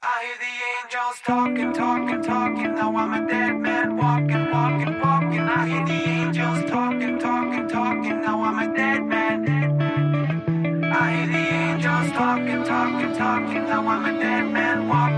I hear the angels talking, talking, talking. Now I'm a dead man walking, walking, walking. I hear the angels talking, talking, talking. Now I'm a dead man. I hear the angels talking, talking, talking. Now I'm a dead man walking.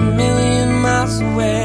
million miles away.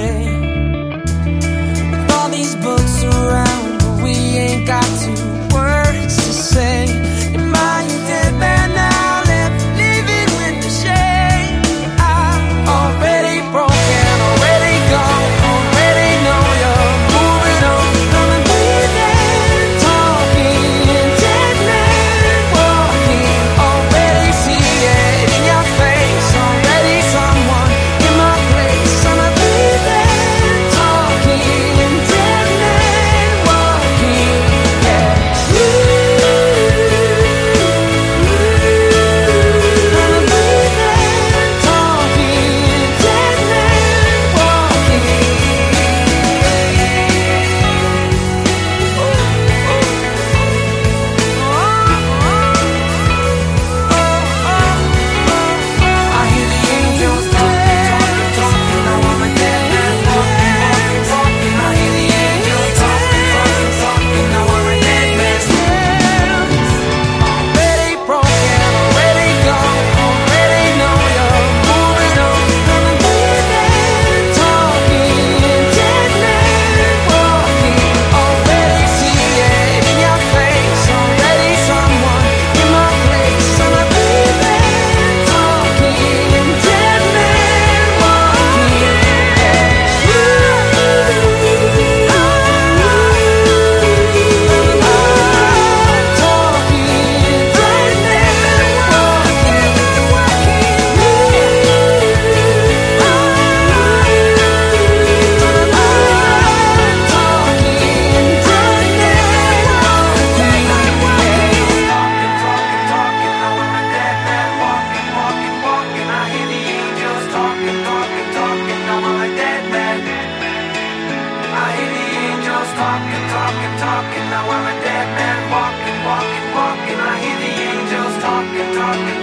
talking, talking, talking. Now I'm a dead man walking, walking, walking. I hear the angels talking, talking.